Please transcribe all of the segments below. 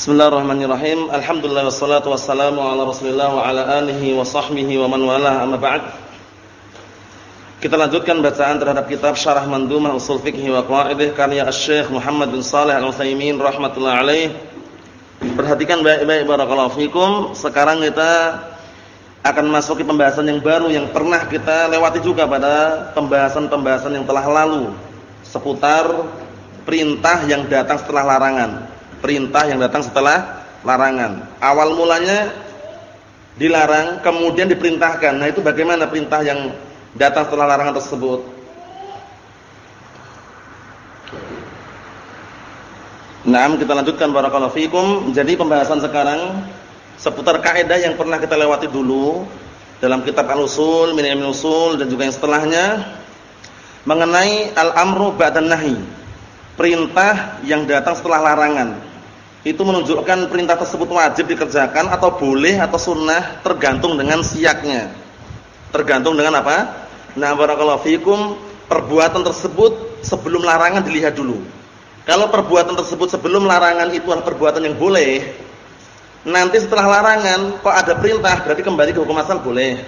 Bismillahirrahmanirrahim. Alhamdulillah wassalatu wassalamu ala Rasulillah wa ala alihi wa sahbihi wa man walah amma ba'd. Kita lanjutkan bacaan terhadap kitab Syarah Mandumah Ushul Fiqh wa Qawaidih karya Asy-Syaikh Muhammad bin Shalih Al-Utsaimin rahimatullah alaih. Perhatikan baik-baik barakallahu fikum. Sekarang kita akan masuki pembahasan yang baru yang pernah kita lewati juga pada pembahasan-pembahasan yang telah lalu seputar perintah yang datang setelah larangan perintah yang datang setelah larangan. Awal mulanya dilarang, kemudian diperintahkan. Nah, itu bagaimana perintah yang datang setelah larangan tersebut? Nah, kita lanjutkan barakallahu fikum. Jadi pembahasan sekarang seputar kaidah yang pernah kita lewati dulu dalam kitab Al-Usul, Min Usul dan juga yang setelahnya mengenai al-amru ba'dan nahi. Perintah yang datang setelah larangan itu menunjukkan perintah tersebut wajib dikerjakan atau boleh atau sunnah tergantung dengan siaknya. Tergantung dengan apa? Nah, barakallahu fikum, perbuatan tersebut sebelum larangan dilihat dulu. Kalau perbuatan tersebut sebelum larangan itu adalah perbuatan yang boleh, nanti setelah larangan kok ada perintah, berarti kembali ke hukum asal boleh.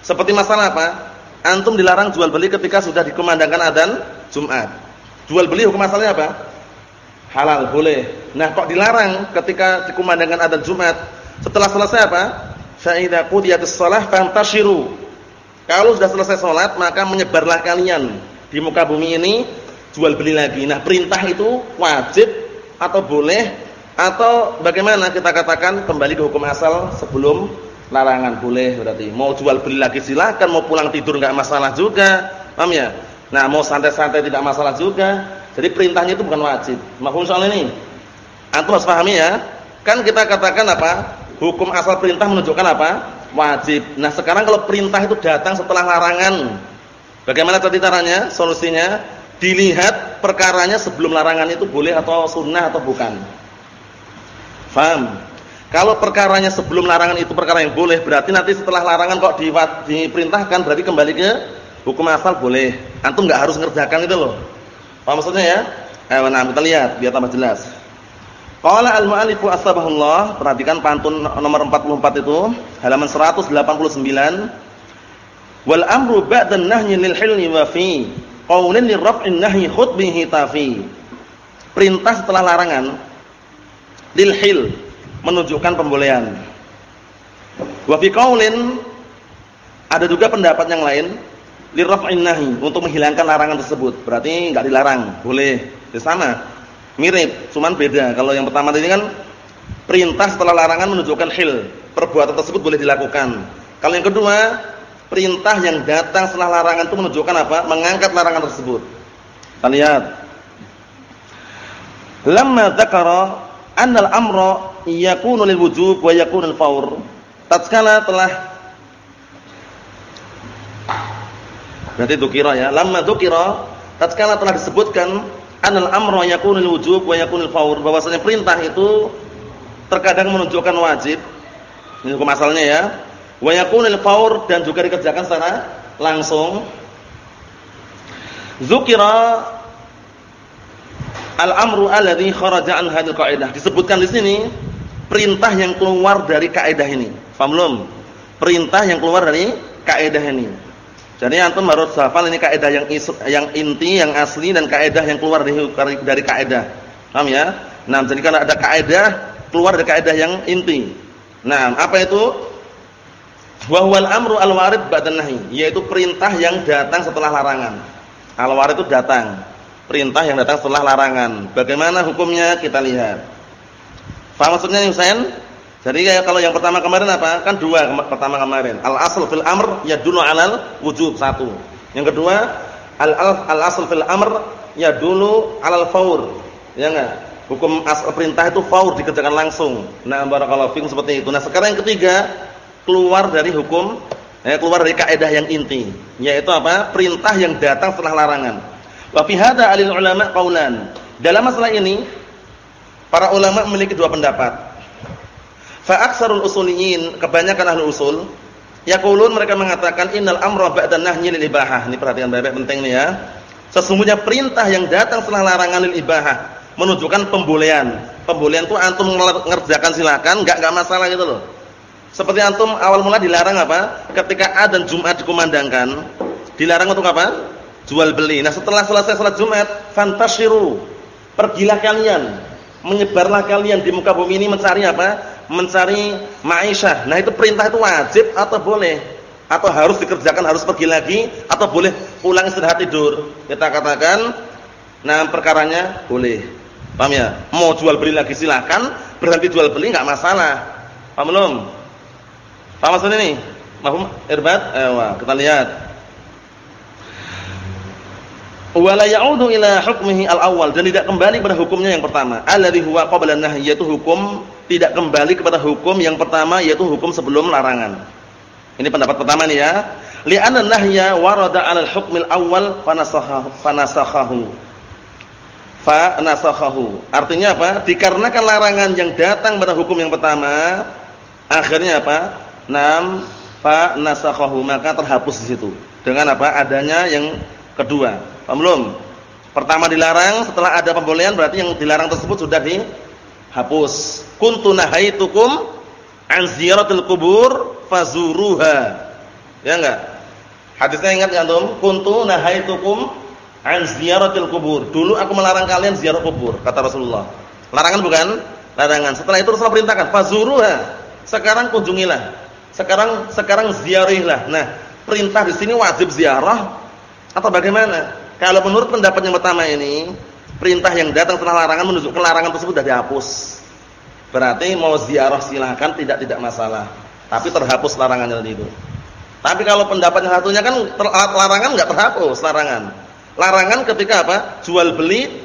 Seperti masalah apa? Antum dilarang jual beli ketika sudah dikumandangkan adzan Jumat. Jual beli hukum asalnya apa? Halal boleh. Nah, kok dilarang ketika dikumandangkan adzan Jumat? Setelah selesai apa? Fa idza qudiyatis shalah fantashiru. Kalau sudah selesai salat, maka menyebarlah kalian di muka bumi ini jual beli lagi. Nah, perintah itu wajib atau boleh atau bagaimana kita katakan kembali ke hukum asal sebelum larangan boleh berarti. Mau jual beli lagi silakan, mau pulang tidur enggak masalah juga. Paham ya? Nah, mau santai-santai tidak masalah juga. Jadi perintahnya itu bukan wajib. Mahfum soal ini. Antum harus pahami ya. Kan kita katakan apa? Hukum asal perintah menunjukkan apa? Wajib. Nah, sekarang kalau perintah itu datang setelah larangan. Bagaimana tadi caranya? Solusinya dilihat perkaranya sebelum larangan itu boleh atau sunnah atau bukan. Faham? Kalau perkaranya sebelum larangan itu perkara yang boleh, berarti nanti setelah larangan kok diperintahkan berarti kembali ke hukum asal boleh. Antum enggak harus ngerjakan itu loh. Paham maksudnya ya? Ayo nah kita lihat biar tambah jelas. Qala al-mu'allifu asbahullah, perhatikan pantun nomor 44 itu, halaman 189. Wal amru ba'da nahyi lil hilmi wa fi qaulin li raf'in nahyi khutbihi tafi. Perintah setelah larangan lil hil menunjukkan pembolehan. Wa fi qaulin ada juga pendapat yang lain liraf'in nahi untuk menghilangkan larangan tersebut. Berarti enggak dilarang, boleh. Di sana mirip, cuman beda. Kalau yang pertama tadi kan perintah setelah larangan menunjukkan hil, perbuatan tersebut boleh dilakukan. Kalau yang kedua, perintah yang datang setelah larangan itu menunjukkan apa? Mengangkat larangan tersebut. Kita lihat. Lamma dzakara annal amra yakunu lil wujub wa yakunu al fawr. Tatkala telah Berarti dzukira ya. Lamma dzukira tatkala telah disebutkan anal amra yakunul wujub wa yakunul fawr bahwasanya perintah itu terkadang menunjukkan wajib. Ini hukum asalnya ya. Wa yakunul fawr dan juga dikerjakan secara langsung. Dzukira al-amru alladhi kharaja an hadhihi qaidah. Disebutkan di sini perintah yang keluar dari kaidah ini. Paham? Perintah yang keluar dari kaidah ini. Jadi antum harus hafal ini kaidah yang isu, yang inti, yang asli dan kaidah yang keluar dari dari kaidah. Paham ya? Nah, jadi kalau ada kaidah keluar dari kaidah yang inti. Nah, apa itu? Wa huwal amru al-warid ba'da nahi, yaitu perintah yang datang setelah larangan. Al-warid itu datang. Perintah yang datang setelah larangan. Bagaimana hukumnya? Kita lihat. Faham maksudnya Husain? Jadi kalau yang pertama kemarin apa? Kan dua pertama kemarin. Al asl fil amr yadullu 'alal wujub satu. Yang kedua, al al asl fil amr yadullu 'alal faur. Ya enggak? Hukum asal perintah itu faur dikerjakan langsung. Nah, barakallahu fikum seperti itu. Nah, sekarang yang ketiga, keluar dari hukum eh keluar dari kaidah yang inti, yaitu apa? Perintah yang datang setelah larangan. Wa fi hadza ulama qaulan. Dalam masalah ini para ulama memiliki dua pendapat. Fa aksarul usuliyin, kebanyakan ahli usul, yaqulun mereka mengatakan innal amra ba'da nahyi lil ibahah. Ini perhatian baik-baik penting nih ya. Sesungguhnya perintah yang datang setelah larangan lil ibahah menunjukkan pembolehan. Pembolehan itu antum mengerjakan silakan, enggak enggak masalah gitu loh. Seperti antum awal mula dilarang apa? Ketika adzan Jumat dikumandangkan, dilarang untuk apa? Jual beli. Nah, setelah selesai salat Jumat, fantashiru. Pergilah kalian, menyebarlah kalian di muka bumi ini mencari apa? Mencari ma'isyah. Nah, itu perintah itu wajib atau boleh? Atau harus dikerjakan, harus pergi lagi atau boleh pulang istirahat tidur? Kita katakan nah perkaranya boleh. Paham ya? Mau jual beli lagi silakan, berhenti jual beli enggak masalah. Paham belum? Paham maksudnya ini? Mahum irbat? Ewa, kita lihat. Wala ya'udu ila hukmihi al-awwal dan tidak kembali pada hukumnya yang pertama. Alladhi huwa qabla nahy yaitu hukum tidak kembali kepada hukum yang pertama yaitu hukum sebelum larangan. Ini pendapat pertama nih ya. Li'anna nahya warada 'ala al-hukmil awwal fanasakhahu fanasakhahu fa nasakhahu. Artinya apa? Dikarenakan larangan yang datang pada hukum yang pertama, akhirnya apa? Nam fa nasakhahu, maka terhapus di situ. Dengan apa? Adanya yang kedua. Paham belum? Pertama dilarang, setelah ada pembolehan berarti yang dilarang tersebut sudah dihapus. Kuntu nahaitukum an ziyaratil kubur fazuruha. Ya enggak? Hadisnya ingat ya antum? Kuntu nahaitukum an ziyaratil kubur. Dulu aku melarang kalian ziarah kubur, kata Rasulullah. Larangan bukan? Larangan. Setelah itu Rasulullah perintahkan, fazuruha. Sekarang kunjungilah. Sekarang sekarang ziarihlah. Nah, perintah di sini wajib ziarah atau bagaimana? Kalau menurut pendapat yang pertama ini, perintah yang datang setelah larangan menunjukkan larangan tersebut sudah dihapus. Berarti mau ziarah silahkan tidak tidak masalah. Tapi terhapus larangannya tadi itu. Tapi kalau pendapat yang satunya kan larangan enggak terhapus larangan. Larangan ketika apa? Jual beli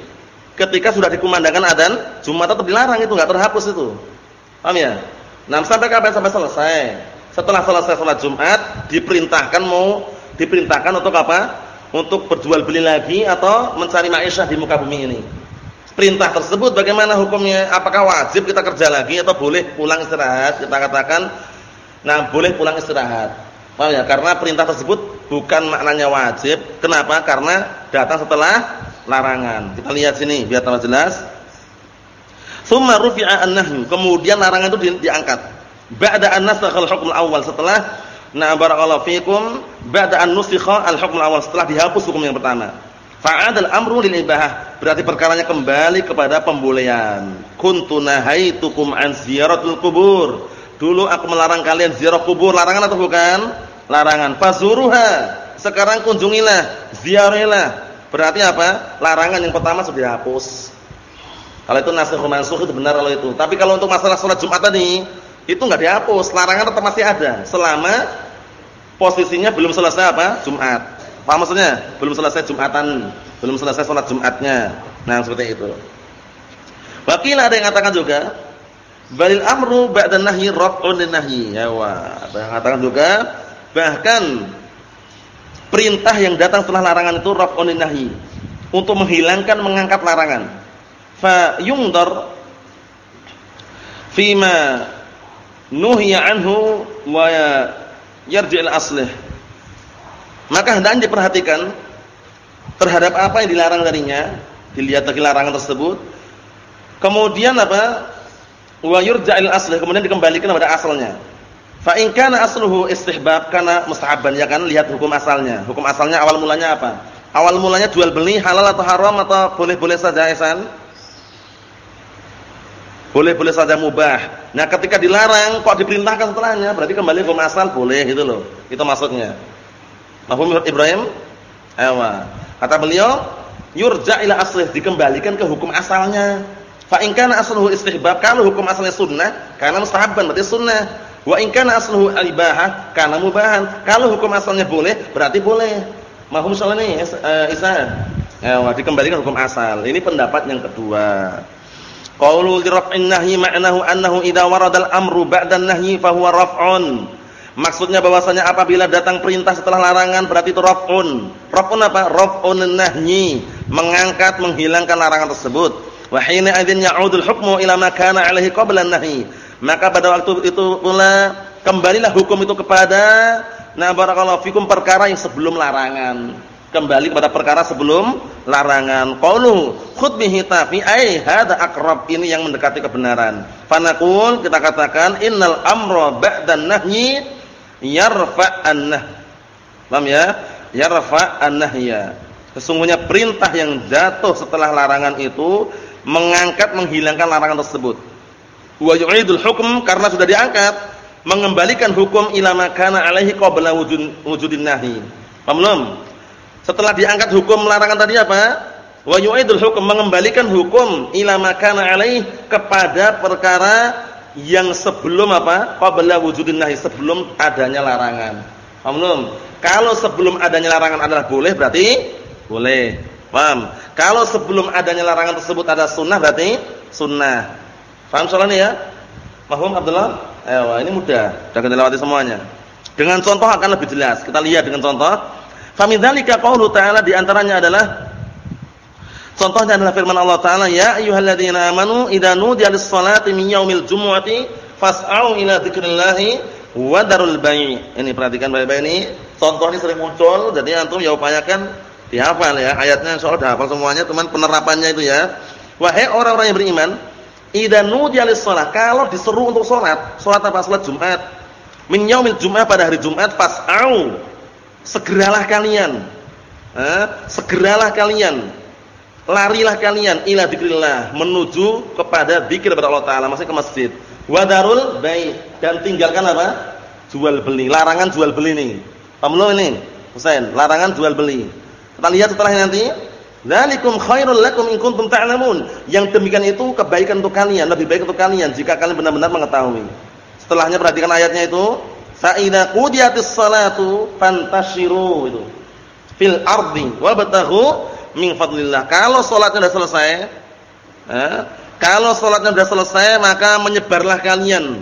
ketika sudah dikumandangkan adzan, Jumat tetap dilarang itu enggak terhapus itu. Paham ya? Nah, sampai kapan sampai selesai? Setelah selesai salat Jumat diperintahkan mau diperintahkan untuk apa? Untuk berjual beli lagi atau mencari maisha di muka bumi ini. Perintah tersebut bagaimana hukumnya? Apakah wajib kita kerja lagi atau boleh pulang istirahat? Kita katakan nah boleh pulang istirahat. Paham ya? Karena perintah tersebut bukan maknanya wajib. Kenapa? Karena datang setelah larangan. Kita lihat sini biar tambah jelas. Tsumma rufi'a an-nahyu. Kemudian larangan itu di, diangkat. Ba'da an nasakha al-hukm al-awwal setelah na barakallahu fikum ba'da an nusikha al-hukm al-awwal setelah dihapus hukum yang pertama. Fa'adal amru lil ibahah. Berarti perkaranya kembali kepada pembolehan. Kuntu nahaitukum an ziyaratul kubur. Dulu aku melarang kalian ziarah kubur. Larangan atau bukan? larangan. Fazuruha. Sekarang kunjungilah, ziarahilah. Berarti apa? Larangan yang pertama sudah dihapus. Kalau itu nasikh mansukh itu benar kalau itu. Tapi kalau untuk masalah salat Jumat tadi, itu enggak dihapus, larangan tetap masih ada selama posisinya belum selesai apa? Jumat. Paham maksudnya? Belum selesai Jumatan, belum selesai salat Jumatnya. Nah, seperti itu. Wakil ada yang mengatakan juga, balil amru ba'da nahyi raf'un nahyi. Ya wa. Ada yang mengatakan juga Bahkan perintah yang datang setelah larangan itu raf'un nahyi untuk menghilangkan mengangkat larangan. Fa yungdar fima nuhiya anhu wa yarji'il aslih. Maka hendaknya diperhatikan terhadap apa yang dilarang darinya, dilihat lagi larangan tersebut. Kemudian apa? Wa yurja'il aslih, kemudian dikembalikan kepada asalnya. Fa in kana asluhu istihbab kana mustahabban ya kan lihat hukum asalnya. Hukum asalnya awal mulanya apa? Awal mulanya jual beli halal atau haram atau boleh-boleh saja Ihsan? Boleh-boleh saja mubah. Nah, ketika dilarang kok diperintahkan setelahnya, berarti kembali hukum asal boleh gitu loh. Itu maksudnya. Mahfum Ibrahim? Ewa. Kata beliau, yurja ila aslih dikembalikan ke hukum asalnya. Fa in kana asluhu istihbab, kalau hukum asalnya sunnah, karena mustahabban berarti sunnah. Wa in kana asluhu ibahah kana mubahan. Kalau hukum asalnya boleh, berarti boleh. Mahum salah nih uh, Isa. Ya, dikembalikan hukum asal. Ini pendapat yang kedua. Qaulu li raf'in nahyi ma'nahu annahu idza warada al-amru ba'da an-nahyi fa huwa raf'un. Maksudnya bahwasanya apabila datang perintah setelah larangan berarti itu raf'un. Raf'un apa? Raf'un nahyi, mengangkat menghilangkan larangan tersebut. Wa hina idzin ya'udul hukmu ila ma kana 'alaihi qabla an-nahyi maka pada waktu itu pula kembalilah hukum itu kepada nah barakallahu fikum perkara yang sebelum larangan. Kembali kepada perkara sebelum larangan. Qaulu khudh bihi tafi ai hadza aqrab ini yang mendekati kebenaran. Fanaqul kita katakan innal amra ba'da nahyi yarfa an-nah. Paham ya? Yarfa an-nahya. Sesungguhnya perintah yang jatuh setelah larangan itu mengangkat menghilangkan larangan tersebut. Wa yu'idul hukm karena sudah diangkat mengembalikan hukum ila makana alaihi qabla wujud wujudin nahi. Paham belum? Setelah diangkat hukum larangan tadi apa? Wa yu'idul hukum mengembalikan hukum ila makana alaih kepada perkara yang sebelum apa? Qabla wujudin nahi, sebelum adanya larangan. Paham belum? Kalau sebelum adanya larangan adalah boleh berarti boleh. Paham? Kalau sebelum adanya larangan tersebut ada sunnah berarti sunnah. Paham soalnya ya? Mahum Abdullah? Eh, ini mudah. Sudah kita lewati semuanya. Dengan contoh akan lebih jelas. Kita lihat dengan contoh. Famidzalika qaulu ta'ala di antaranya adalah contohnya adalah firman Allah taala ya ayyuhalladzina amanu idza nudiya lis-salati min yaumil jumu'ati fas'au ila dzikrillahi wa darul bai'. Ini perhatikan baik-baik ini. Contoh ini sering muncul jadi antum ya upayakan dihafal ya. Ayatnya insyaallah dah hafal semuanya, teman penerapannya itu ya. Wahai orang-orang yang beriman, idza nudiya lis-shalah kalau diseru untuk salat, salat apa? Salat Jumat. Min yaumil jumu'ah pada hari Jumat fas'au segeralah kalian. Eh, segeralah kalian. Larilah kalian ila dzikrillah menuju kepada zikir kepada Allah taala masih ke masjid. Wadarul bai dan tinggalkan apa? Jual beli. Larangan jual beli nih. Paham ini? Husain larangan jual beli. Kita lihat setelahnya nanti. Dzalikum khairul lakum in kuntum ta'lamun. Yang demikian itu kebaikan untuk kalian, lebih baik untuk kalian jika kalian benar-benar mengetahui. Setelahnya perhatikan ayatnya itu, Fa idza qudiyatis salatu fantashiru itu. Fil ardi wabtaghu min fadlillah. Kalau salatnya sudah selesai, eh, kalau salatnya sudah selesai maka menyebarlah kalian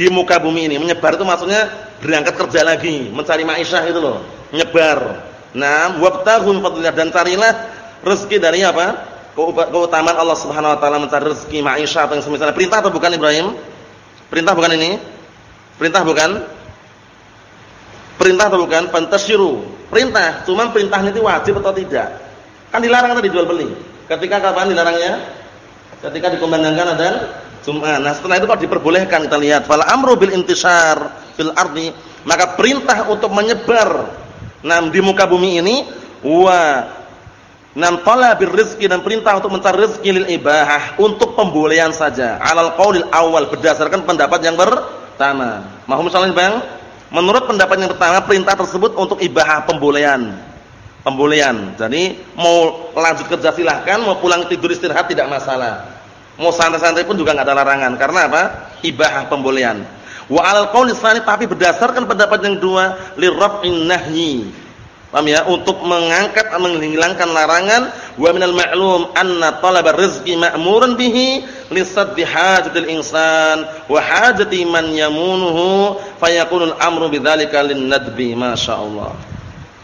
di muka bumi ini. Menyebar itu maksudnya berangkat kerja lagi, mencari maisha itu loh. Menyebar. Nah, wabtaghu min fadlillah dan carilah rezeki dari apa? Keutamaan Allah Subhanahu wa taala mencari rezeki maisha atau yang semisalnya. Perintah atau bukan Ibrahim? Perintah bukan ini? Perintah bukan? Perintah atau bukan? Fantasyiru. Perintah, cuman perintahnya itu wajib atau tidak? Kan dilarang tadi jual beli. Ketika kapan dilarangnya? Ketika dikumandangkan ada Jumat. Nah, setelah itu kalau diperbolehkan kita lihat fal amru bil intishar fil ardi, maka perintah untuk menyebar nah di muka bumi ini wa nam talabir rizki dan perintah untuk mencari rezeki lil ibahah untuk pembolehan saja. Alal qaulil awal berdasarkan pendapat yang pertama. Mohon misalnya Bang, Menurut pendapat yang pertama, perintah tersebut untuk ibahah pembolehan. Pembolehan. Jadi mau lanjut kerja silahkan, mau pulang tidur istirahat tidak masalah. Mau santai-santai pun juga nggak ada larangan. Karena apa? Ibahah pembolehan. Wa alal qauli tapi berdasarkan pendapat yang kedua, liraf'in nahyi Paham ya? Untuk mengangkat menghilangkan larangan wa minal ma'lum anna talaba rizqi ma'murun bihi li saddi hajatil insan wa hajati man yamunuhu fayakunul amru bidzalika lin-nadbi masyaallah.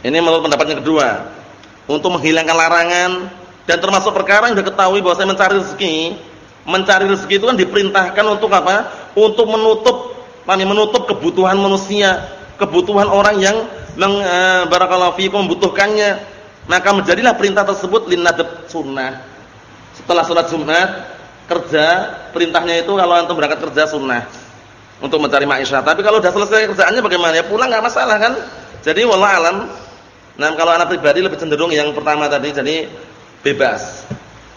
Ini menurut pendapat yang kedua. Untuk menghilangkan larangan dan termasuk perkara yang sudah ketahui bahwa saya mencari rezeki. Mencari rezeki itu kan diperintahkan untuk apa? Untuk menutup menutup kebutuhan manusia, kebutuhan orang yang meng, uh, barakallahu fiikum membutuhkannya, maka menjadilah perintah tersebut linnadab sunnah. Setelah sholat Jumat, kerja, perintahnya itu kalau antum berangkat kerja sunnah untuk mencari maisha. Tapi kalau sudah selesai kerjaannya bagaimana? Ya pulang enggak masalah kan? Jadi wallah alam. Nah, kalau anak pribadi lebih cenderung yang pertama tadi jadi bebas.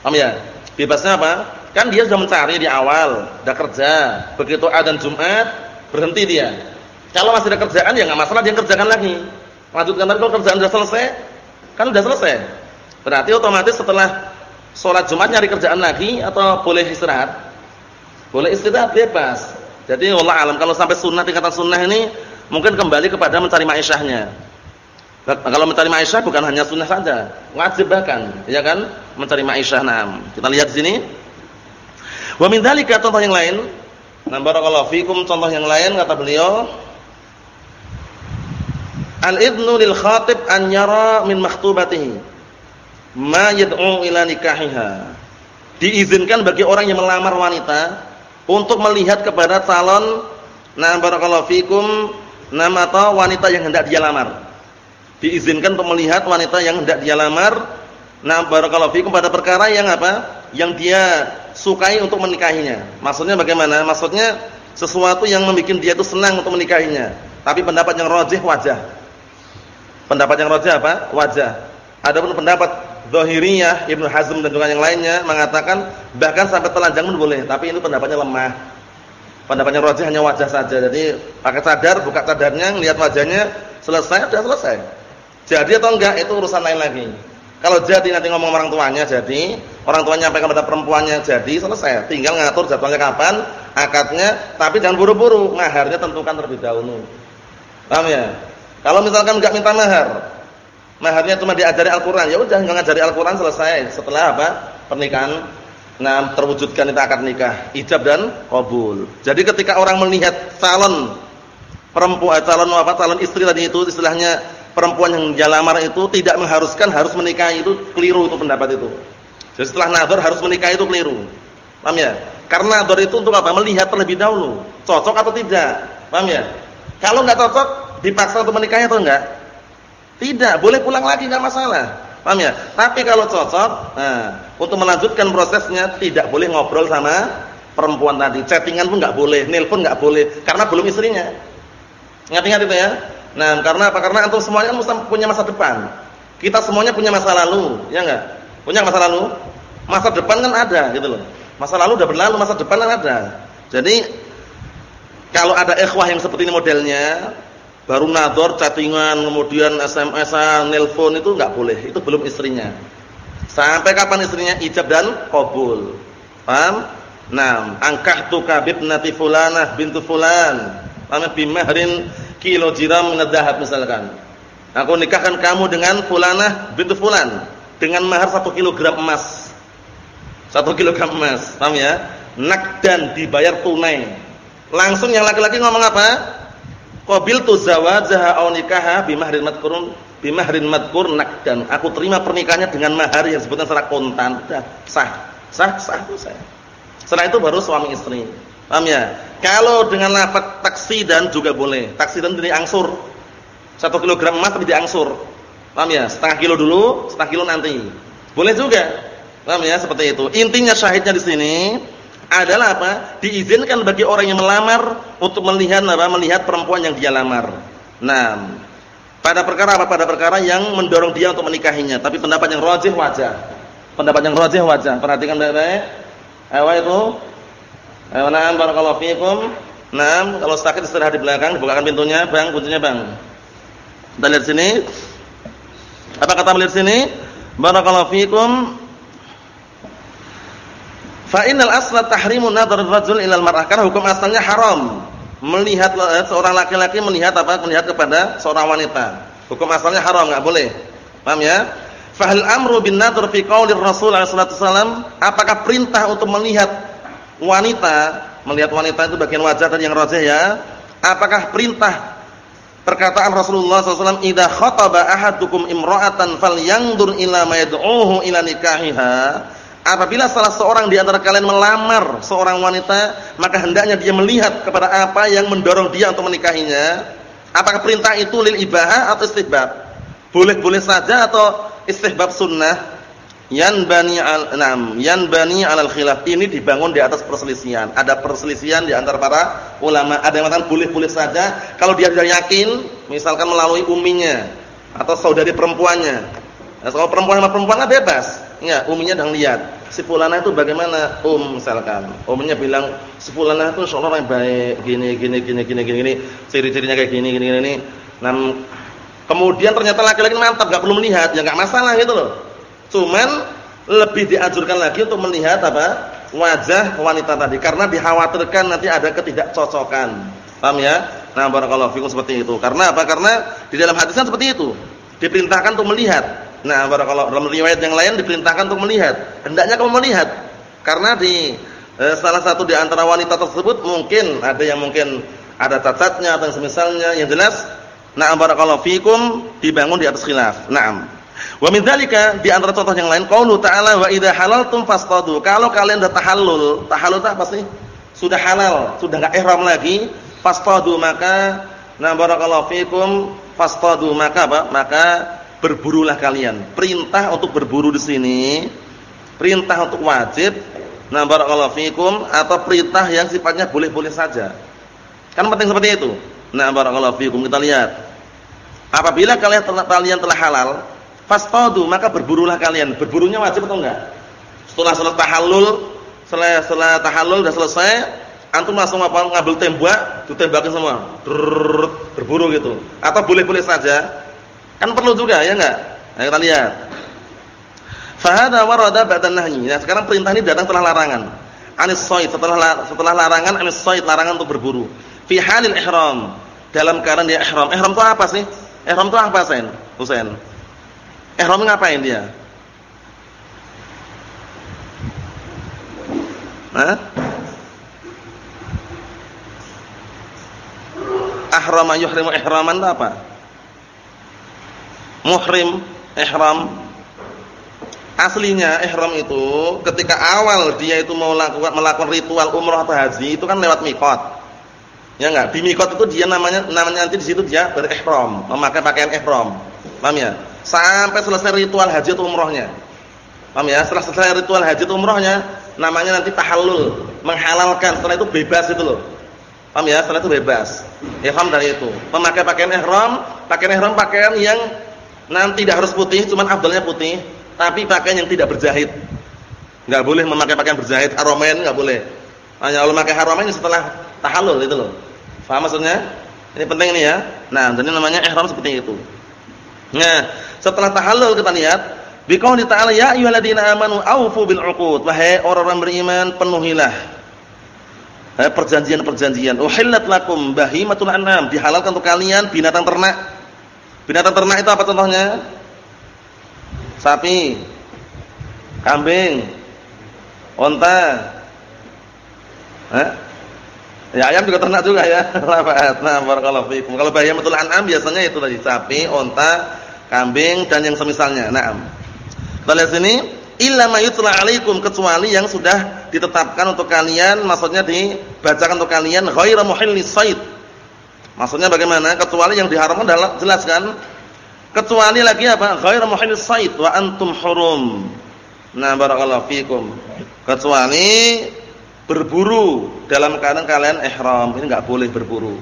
Paham ya? Bebasnya apa? Kan dia sudah mencari di awal, sudah kerja. Begitu adzan Jumat, berhenti dia. Kalau masih ada kerjaan ya nggak masalah dia kerjakan lagi. Lanjutkan lagi kalau kerjaan sudah selesai, kan sudah selesai. Berarti otomatis setelah sholat Jumat nyari kerjaan lagi atau boleh istirahat? Boleh istirahat bebas. Jadi Allah alam kalau sampai sunnah tingkatan sunnah ini mungkin kembali kepada mencari ma'isyahnya. Kalau mencari ma'isyah bukan hanya sunnah saja, wajib bahkan, ya kan? Mencari ma'isyah. Nah, kita lihat di sini. Wa min dzalika contoh yang lain. Nah, barakallahu fikum contoh yang lain kata beliau Al-idnu lil khatib an yara min makhtubatihi ma yad'u ila nikahiha. Diizinkan bagi orang yang melamar wanita untuk melihat kepada calon na barakallahu fikum nama atau wanita yang hendak dia lamar. Diizinkan untuk melihat wanita yang hendak dia lamar. Nah, barakallahu fikum pada perkara yang apa? Yang dia sukai untuk menikahinya. Maksudnya bagaimana? Maksudnya sesuatu yang membuat dia itu senang untuk menikahinya. Tapi pendapat yang rajih wajah. Pendapat yang rajih apa? Wajah. Adapun pendapat Zahiriyah, Ibnu Hazm dan juga yang lainnya mengatakan bahkan sampai telanjang pun boleh, tapi ini pendapatnya lemah. Pendapatnya rajih hanya wajah saja. Jadi pakai cadar, buka cadarnya, lihat wajahnya, selesai sudah selesai. Jadi atau enggak itu urusan lain lagi. Kalau jadi nanti ngomong orang tuanya jadi, orang tuanya sampai kepada perempuannya jadi selesai. Tinggal ngatur jadwalnya kapan, akadnya, tapi jangan buru-buru, maharnya tentukan terlebih dahulu. Paham ya? Kalau misalkan enggak minta mahar, maharnya cuma diajari Al-Qur'an, ya udah enggak ngajari Al-Qur'an selesai. Setelah apa? Pernikahan nah terwujudkan itu akad nikah, ijab dan kabul. Jadi ketika orang melihat calon perempuan calon apa calon istri tadi itu istilahnya perempuan yang dia lamar itu tidak mengharuskan harus menikah itu keliru itu pendapat itu. Jadi setelah nazar harus menikah itu keliru. Paham ya? Karena nazar itu untuk apa? Melihat terlebih dahulu, cocok atau tidak. Paham ya? Kalau enggak cocok, dipaksa untuk menikahnya atau enggak? Tidak, boleh pulang lagi enggak masalah. Paham ya? Tapi kalau cocok, nah, untuk melanjutkan prosesnya tidak boleh ngobrol sama perempuan tadi. Chattingan pun enggak boleh, nelpon enggak boleh karena belum istrinya. Ingat-ingat itu ya. Nah, karena apa? Karena antum semuanya kan punya masa depan. Kita semuanya punya masa lalu, ya enggak? Punya masa lalu? Masa depan kan ada gitu loh. Masa lalu udah berlalu, masa depan kan ada. Jadi kalau ada ikhwah yang seperti ini modelnya, baru nador, chattingan, kemudian SMS-an, nelpon itu enggak boleh. Itu belum istrinya. Sampai kapan istrinya ijab dan kabul. Paham? Nah, angkah tu kabib nati fulanah bintu fulan. Paham bimahrin kilo jiram minadz misalkan. Aku nikahkan kamu dengan fulanah bintu fulan dengan mahar satu kilogram emas. Satu kilogram emas, paham ya? Nakdan dibayar tunai. Langsung yang laki-laki ngomong apa? Qabiltu zawajaha aw nikaha bimahrin madkurun bimahrin madkur nakdan. Aku terima pernikahannya dengan mahar yang disebutkan secara kontan. Sudah sah. Sah, sah itu saya. Setelah itu baru suami istri. Paham ya? Kalau dengan lafaz taksidan juga boleh. Taksidan dari angsur. Satu kilogram emas tapi diangsur. Paham ya? Setengah kilo dulu, setengah kilo nanti. Boleh juga. Paham ya? Seperti itu. Intinya syahidnya di sini adalah apa? Diizinkan bagi orang yang melamar untuk melihat apa? Melihat perempuan yang dia lamar. Nah, pada perkara apa? Pada perkara yang mendorong dia untuk menikahinya. Tapi pendapat yang rajih wajah. Pendapat yang rajih wajah. Perhatikan baik-baik. Ayo itu Ayo na'am barakallahu fiikum. Naam, kalau sakit istirahat di belakang, dibukakan pintunya, Bang, kuncinya, Bang. Kita lihat sini. Apa kata melihat sini? Barakallahu fiikum. Fa innal asla tahrimu nadhar rajul ila al-mar'ah. Karena hukum asalnya haram melihat eh, seorang laki-laki melihat apa? Melihat kepada seorang wanita. Hukum asalnya haram, enggak boleh. Paham ya? Fahal amru bin nadhr fi qaulir Rasul sallallahu alaihi wasallam, apakah perintah untuk melihat wanita, melihat wanita itu bagian wajah tadi yang rajih ya. Apakah perintah perkataan Rasulullah SAW idza khataba ahadukum imra'atan falyanzur ila ma yad'uhu ila nikahiha apabila salah seorang di antara kalian melamar seorang wanita maka hendaknya dia melihat kepada apa yang mendorong dia untuk menikahinya. Apakah perintah itu lil ibahah atau istihbab? Boleh-boleh saja atau istihbab sunnah? Yanbani al enam yanbani alal khilaf. Ini dibangun di atas perselisihan. Ada perselisihan di antara para ulama. Ada yang mengatakan boleh-boleh saja. Kalau dia tidak yakin misalkan melalui uminya atau saudari perempuannya. Nah, kalau perempuan sama perempuan bebas ya uminya dan lihat si fulana itu bagaimana um misalkan umnya bilang si fulana itu seorang yang baik gini gini gini gini gini gini ciri-cirinya kayak gini gini gini nah kemudian ternyata laki-laki mantap nggak perlu melihat ya nggak masalah gitu loh Cuman lebih dianjurkan lagi untuk melihat apa? wajah wanita tadi karena dikhawatirkan nanti ada ketidakcocokan. Paham ya? Nah, barakallahu fikum seperti itu. Karena apa? Karena di dalam hadis kan seperti itu. Diperintahkan untuk melihat. Nah, barakallahu dalam riwayat yang lain diperintahkan untuk melihat. Hendaknya kamu melihat. Karena di eh, salah satu di antara wanita tersebut mungkin ada yang mungkin ada cacatnya atau semisalnya yang jelas Nah, barakallahu fikum dibangun di atas khilaf. Naam. Wa min dzalika di antara contoh yang lain qaulu ta'ala wa idza halaltum fastadu. Kalau kalian sudah tahallul, tahallul itu apa sih? Sudah halal, sudah enggak ihram lagi, fastadu maka na barakallahu fikum fastadu maka apa? Maka berburulah kalian. Perintah untuk berburu di sini perintah untuk wajib, nah barakallahu fikum atau perintah yang sifatnya boleh-boleh saja. Kan penting seperti itu. Nah barakallahu fikum kita lihat. Apabila kalian telah, kalian telah halal, fastadu maka berburulah kalian. Berburunya wajib atau enggak? Setelah salat tahallul, setelah setelah tahallul sudah selesai, antum langsung apa ngambil tembak, ditembakin semua. Drrrr, berburu gitu. Atau boleh-boleh saja. Kan perlu juga ya enggak? Nah, kita lihat. Fahada warada ba'da nahyi. Nah, sekarang perintah ini datang setelah larangan. Anis sayd setelah setelah larangan anis sayd larangan untuk berburu. Fi halil ihram. Dalam keadaan dia ihram. Ihram itu apa sih? Ihram itu apa, Husain? Husain. Ihram ngapain dia? Hah? Ahrama yuhrimu ihraman apa? Muhrim, ihram Aslinya ihram itu ketika awal dia itu mau melakukan melakukan ritual umrah atau haji itu kan lewat mikot. Ya enggak? Di mikot itu dia namanya namanya nanti di situ dia berihram, memakai pakaian ihram. Paham ya? Sampai selesai ritual haji atau umrohnya. Paham ya? Setelah selesai ritual haji atau umrohnya, namanya nanti tahallul, menghalalkan. Setelah itu bebas itu loh. Paham ya? Setelah itu bebas. Ihram dari itu. Memakai pakaian ihram, pakaian ihram pakaian yang nanti tidak harus putih, cuman afdalnya putih tapi pakaian yang tidak berjahit. Enggak boleh memakai pakaian berjahit, aromen enggak boleh. Hanya kalau memakai aromen setelah tahallul itu loh. Faham maksudnya? Ini penting ini ya. Nah, jadi namanya ihram seperti itu. Nah, setelah tahallul kita lihat biqauli ta'ala ya ayyuhalladzina amanu aufu bil 'uqud. Wahai orang-orang beriman, penuhilah eh, perjanjian-perjanjian. Uhillat lakum bahimatul an'am, dihalalkan untuk kalian binatang ternak. Binatang ternak itu apa contohnya? sapi, kambing, onta. Eh? Ya ayam juga ternak juga ya. Nah, barakallahu fikum. Kalau betul an'am biasanya itu tadi sapi, onta, kambing dan yang semisalnya. Naam. Kita lihat sini, illa ma yutla 'alaikum kecuali yang sudah ditetapkan untuk kalian, maksudnya dibacakan untuk kalian ghairu muhillis sayd. Maksudnya bagaimana? Kecuali yang diharamkan jelaskan Kecuali lagi apa? Ghairu muhillis sayd wa antum hurum. Nah, barakallahu fikum. Kecuali berburu dalam keadaan kalian ihram. Ini enggak boleh berburu.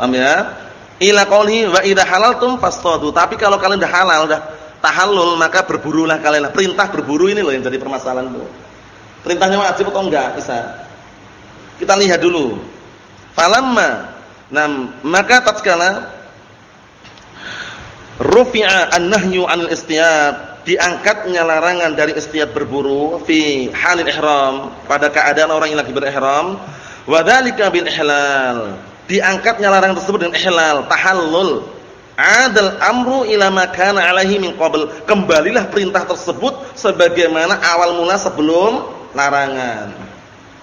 Paham ya? Ila qaulhi wa idza halaltum fastadu. Tapi kalau kalian sudah halal, sudah tahallul, maka berburulah kalian. Perintah berburu ini loh yang jadi permasalahan itu. Perintahnya wajib atau enggak? Bisa. Kita lihat dulu. Falamma Nah, maka tatkala rufi'a an-nahyu 'anil istiyad, diangkatnya larangan dari istiyad berburu fi halil ihram, pada keadaan orang yang lagi berihram, wa dzalika bil ihlal. Diangkatnya larangan tersebut dengan ihlal, tahallul. Adal amru ila ma kana alaihi min qabl. Kembalilah perintah tersebut sebagaimana awal mula sebelum larangan.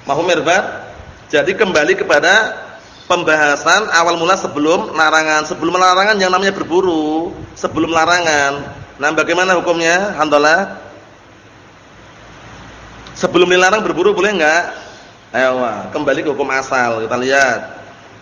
Mahum irbat? Jadi kembali kepada pembahasan awal mula sebelum larangan. Sebelum larangan yang namanya berburu, sebelum larangan. Nah, bagaimana hukumnya? Alhamdulillah. Sebelum dilarang berburu boleh enggak? Ayo, kembali ke hukum asal. Kita lihat.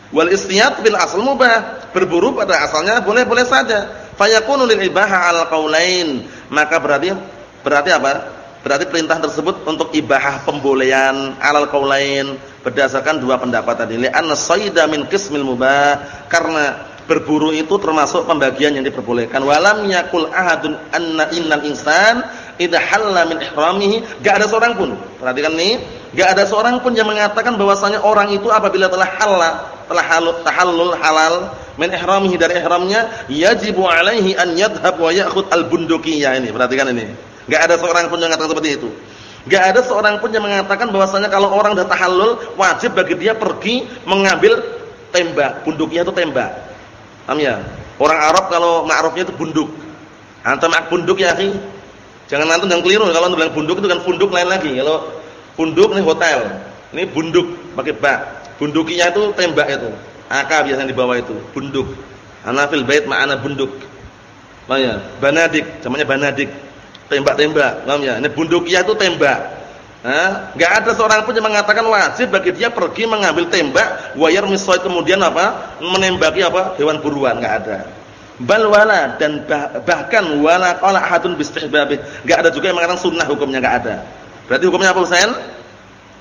Wal istiyad bil asal mubah. Berburu pada asalnya boleh-boleh saja. Fayakunu lil ibaha al qaulain. Maka berarti berarti apa? Berarti perintah tersebut untuk ibahah pembolehan alal qaulain berdasarkan dua pendapat tadi. Li'anna sayda min qismil mubah karena berburu itu termasuk pembagian yang diperbolehkan. Walam yakul ahadun anna innal insan idza halla min ihramihi, enggak ada seorang pun. Perhatikan nih, enggak ada seorang pun yang mengatakan bahwasanya orang itu apabila telah halal, telah halal, tahallul halal min ihramihi dari ihramnya, yajibu alaihi an yadhhab wa ya'khud al-bundukiyah ini. Perhatikan ini. Enggak ada seorang pun yang mengatakan seperti itu. Enggak ada seorang pun yang mengatakan bahwasanya kalau orang sudah tahallul wajib bagi dia pergi mengambil tembak. Bunduknya itu tembak. Paham ya? Orang Arab kalau ma'rufnya itu bunduk. Antum mak bunduk ya, akhi. Jangan antum yang keliru kalau antum bilang bunduk itu kan bunduk lain lagi. Kalau bunduk ini hotel. Ini bunduk pakai bak. Bundukinya itu tembak itu. AK biasanya di bawah itu, bunduk. Anafil bait ma'ana bunduk. Paham ya? Banadik, namanya banadik tembak-tembak, paham ya? Ini bundukiyah itu tembak. Nah, enggak ada seorang pun yang mengatakan wajib bagi dia pergi mengambil tembak wayar misoid kemudian apa? menembaki apa? hewan buruan, enggak ada. bal wala dan bah, bahkan wala qala ahadun bistihbabih. Enggak ada juga yang mengatakan sunnah hukumnya enggak ada. Berarti hukumnya apa Husain?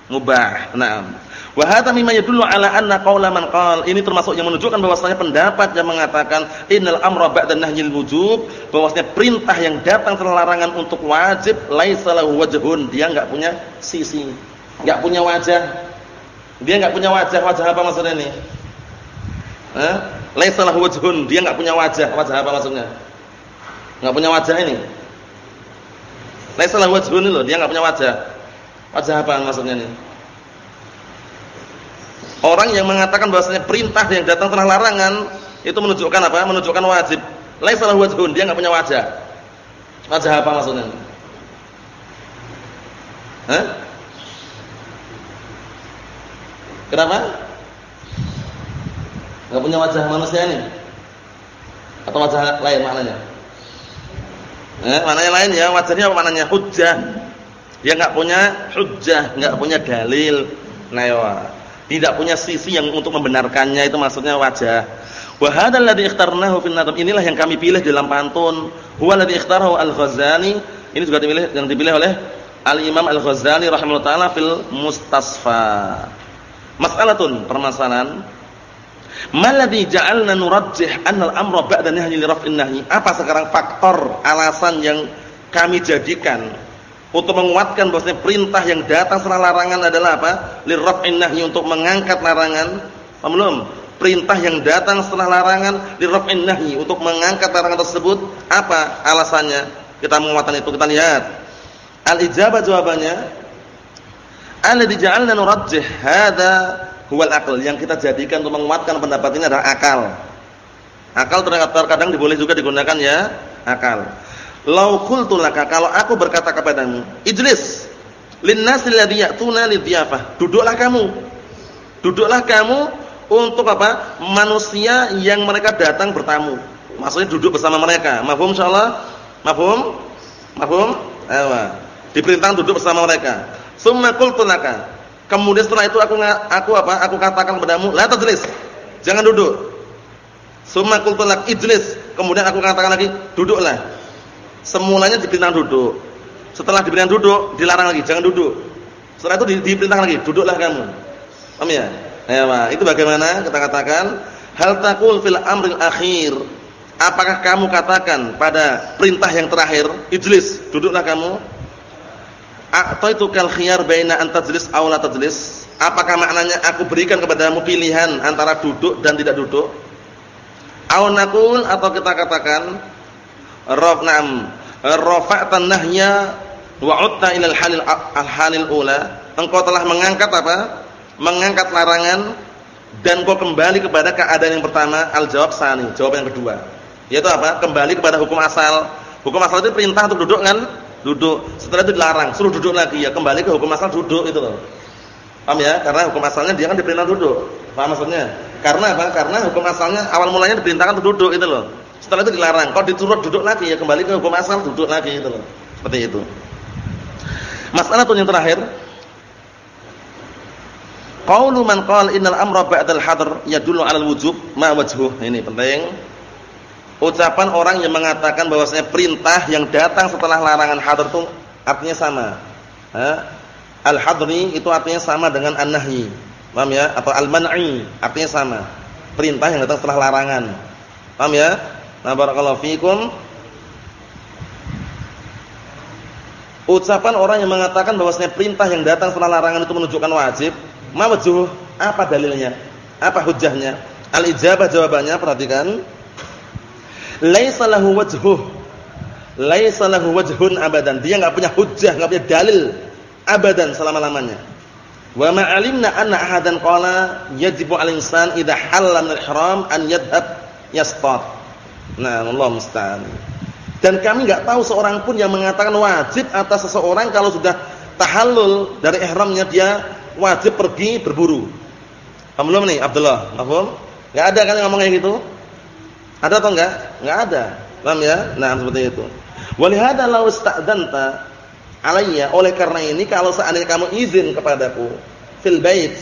Mubah. Naam. Wa hadha mimma yadullu ala anna qaula man qala. Ini termasuk yang menunjukkan bahwasanya pendapat yang mengatakan innal amra ba'da nahyil wujub bahwasanya perintah yang datang setelah larangan untuk wajib laisa lahu wajhun. Dia enggak punya sisi enggak punya wajah. Dia enggak punya wajah. Wajah apa maksudnya ini? Hah? Laisa lahu wajhun. Dia enggak punya wajah. Wajah apa maksudnya? Enggak punya wajah ini? Laisa lahu wajhun loh. Dia enggak punya wajah. Wajah apa maksudnya ini Orang yang mengatakan bahwasanya perintah yang datang setelah larangan itu menunjukkan apa? Menunjukkan wajib. Laisa lahu wajhun, dia enggak punya wajah. Wajah apa maksudnya? Hah? Kenapa? Enggak punya wajah manusia ini? Atau wajah lain maknanya? Eh, maknanya lain ya, wajahnya apa maknanya? Hujjah. Dia enggak punya hujjah, enggak punya dalil. Nah, ya tidak punya sisi yang untuk membenarkannya itu maksudnya wajah. Wa hadzal ladzi ikhtarnahu fil nadam. Inilah yang kami pilih dalam pantun. Huwa ladzi ikhtarahu Al-Ghazali. Ini juga dipilih yang dipilih oleh Al-Imam Al-Ghazali rahimahullah taala fil Mustasfa. Mas'alatun permasalahan. Maladzi ja'alna nurajjih anna al-amra ba'da nahyi li raf'in nahyi? Apa sekarang faktor alasan yang kami jadikan untuk menguatkan bahwasanya perintah yang datang setelah larangan adalah apa? Lirraf'in nahyi untuk mengangkat larangan. Paham belum? Perintah yang datang setelah larangan lirraf'in nahyi untuk mengangkat larangan tersebut apa alasannya? Kita menguatkan itu kita lihat. Al-ijabah jawabannya alladzi ja'alna nurajjih hadza huwal aql yang kita jadikan untuk menguatkan pendapat ini adalah akal. Akal terkadang diboleh juga digunakan ya, akal. Lau qultu kalau aku berkata kepadamu, ijlis linnasil ladzi ya'tuna lidhiyafah. Duduklah kamu. Duduklah kamu untuk apa? Manusia yang mereka datang bertamu. Maksudnya duduk bersama mereka. Mafhum insyaallah? Mafhum? Mafhum? Ayo. Diperintahkan duduk bersama mereka. Summa laka. Kemudian setelah itu aku aku apa? Aku katakan kepadamu, la tajlis. Jangan duduk. Summa qultu lak ijlis. Kemudian aku katakan lagi, duduklah. Semulanya diperintah duduk. Setelah diperintah duduk, dilarang lagi, jangan duduk. Setelah itu di, diperintah lagi, duduklah kamu. Paham ya? Ya, Pak. Itu bagaimana kita katakan hal takul fil amril akhir. Apakah kamu katakan pada perintah yang terakhir, ijlis, duduklah kamu? Atau itu kal khiyar baina an tajlis aw la tajlis? Apakah maknanya aku berikan kepadamu pilihan antara duduk dan tidak duduk? Aw nakul atau kita katakan rafnam rafa'tan nahya wa 'udta ila al-halil al-halil ula. Engkau telah mengangkat apa? Mengangkat larangan dan kau kembali kepada keadaan yang pertama. Al-jawab sani jawab yang kedua. Yaitu apa? Kembali kepada hukum asal. Hukum asal itu perintah untuk duduk kan? Duduk. Setelah itu dilarang suruh duduk lagi. Ya kembali ke hukum asal duduk itu loh. Paham ya? Karena hukum asalnya dia kan diperintah duduk. Paham maksudnya? Karena apa? Karena hukum asalnya awal mulanya diperintahkan untuk duduk itu loh setelah itu dilarang. Kalau disuruh duduk lagi ya kembali ke hukum asal duduk lagi itu loh. Seperti itu. Masalah tuh yang terakhir. Qaulu man qala innal amra ba'dal hadr yadullu 'alal wujub ma wajhuh. Ini penting. Ucapan orang yang mengatakan bahwasanya perintah yang datang setelah larangan hadr itu artinya sama. Al-hadri itu artinya sama dengan an-nahyi. Paham ya? Atau al-man'i artinya sama. Perintah yang datang setelah larangan. Paham ya? Nah barakallahu fikum. Ucapan orang yang mengatakan bahwasanya perintah yang datang setelah larangan itu menunjukkan wajib, mawjuh, apa dalilnya? Apa hujahnya? Al-ijabah jawabannya perhatikan. Laisa lahu wajhuh. Laisa lahu wajhun abadan. Dia enggak punya hujah, enggak punya dalil abadan selama-lamanya. Wa ma alimna anna ahadan qala yajibu al-insan idza halal min al-ihram an yadhhab yastat. Nah, Allah musta'an. Dan kami enggak tahu seorang pun yang mengatakan wajib atas seseorang kalau sudah tahallul dari ihramnya dia wajib pergi berburu. Paham belum nih Abdullah? Paham? Enggak ada kan yang ngomong kayak gitu? Ada atau enggak? Enggak ada. Paham ya? Nah, seperti itu. Walihada law ista'danta alayya oleh karena ini kalau seandainya kamu izin kepadaku fil bait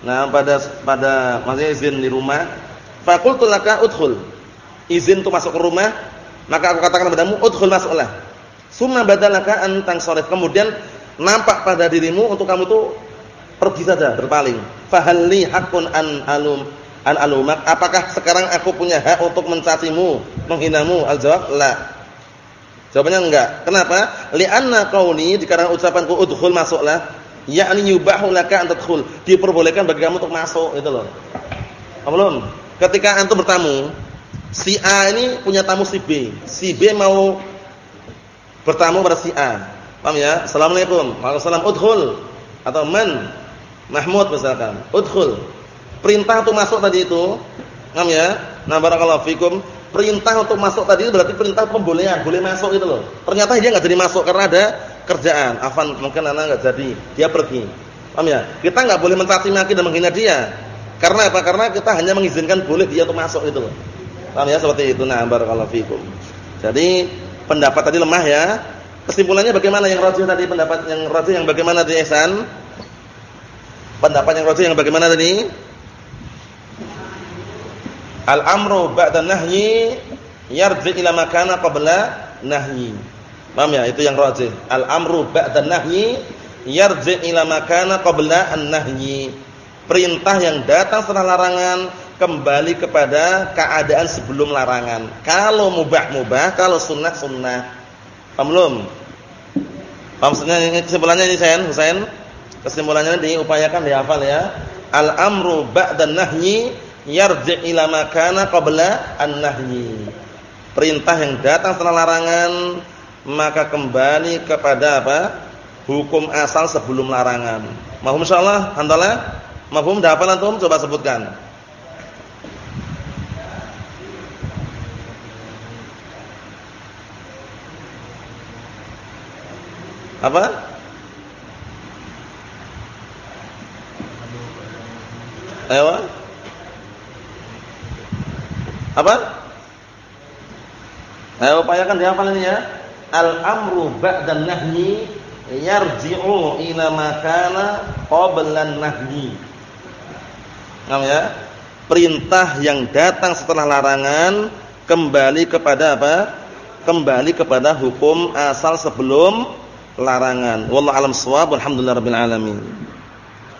nah pada pada maksudnya izin di rumah faqultu laka udkhul izin untuk masuk ke rumah, maka aku katakan padamu, udkhul masuklah. Summa badalaka an tansarif. Kemudian nampak pada dirimu untuk kamu tuh pergi saja, berpaling. Fahalli hakun an alum an alumak. Apakah sekarang aku punya hak untuk mencacimu, menghinamu? Al-jawab la. Jawabannya enggak. Kenapa? Li'anna qauli dikarenakan ucapanku udkhul masuklah, yakni yubahu laka an tadkhul. Diperbolehkan bagi kamu untuk masuk itu loh. Belum. Ketika antum bertamu, si A ini punya tamu si B. Si B mau bertamu pada si A. Paham ya? Assalamualaikum. Waalaikumsalam. Udkhul. Atau man? Mahmud misalkan. Udkhul. Perintah untuk masuk tadi itu. Paham ya? Nah, barakallahu fikum. Perintah untuk masuk tadi itu berarti perintah pembolehan, boleh masuk gitu loh. Ternyata dia enggak jadi masuk karena ada kerjaan. Afan mungkin anak enggak jadi, dia pergi. Paham ya? Kita enggak boleh mencaci maki dan menghina dia. Karena apa? Karena kita hanya mengizinkan boleh dia untuk masuk gitu loh. Paham ya seperti itu. Nah, barakallahu fikum. Jadi pendapat tadi lemah ya. Kesimpulannya bagaimana yang rajih tadi pendapat yang rajih yang bagaimana tadi Ihsan? Pendapat yang rajih yang bagaimana tadi? Al-amru ba'da nahyi yarji ila makana qabla nahyi. Paham ya? Itu yang rajih. Al-amru ba'da nahyi yarji ila makana qabla an-nahyi. Perintah yang datang setelah larangan kembali kepada keadaan sebelum larangan. Kalau mubah mubah, kalau sunnah sunnah. Paham belum? Paham ini kesimpulannya ini Husain, Husain. Kesimpulannya diupayakan dihafal ya. Al-amru ba'da nahyi yarji' ila makana qabla an-nahyi. Perintah yang datang setelah larangan maka kembali kepada apa? Hukum asal sebelum larangan. Mahum insyaallah, alhamdulillah. Mahum hafal antum? Coba sebutkan. Apa? Ayo. Apa? Ayo upayakan dihafal ini ya. Al-amru ba'da nahyi yarji'u ila makana qabla nahyi. Paham ya? Perintah yang datang setelah larangan kembali kepada apa? Kembali kepada hukum asal sebelum larangan. Wallahu alam shawab. Alhamdulillahirabbil alamin.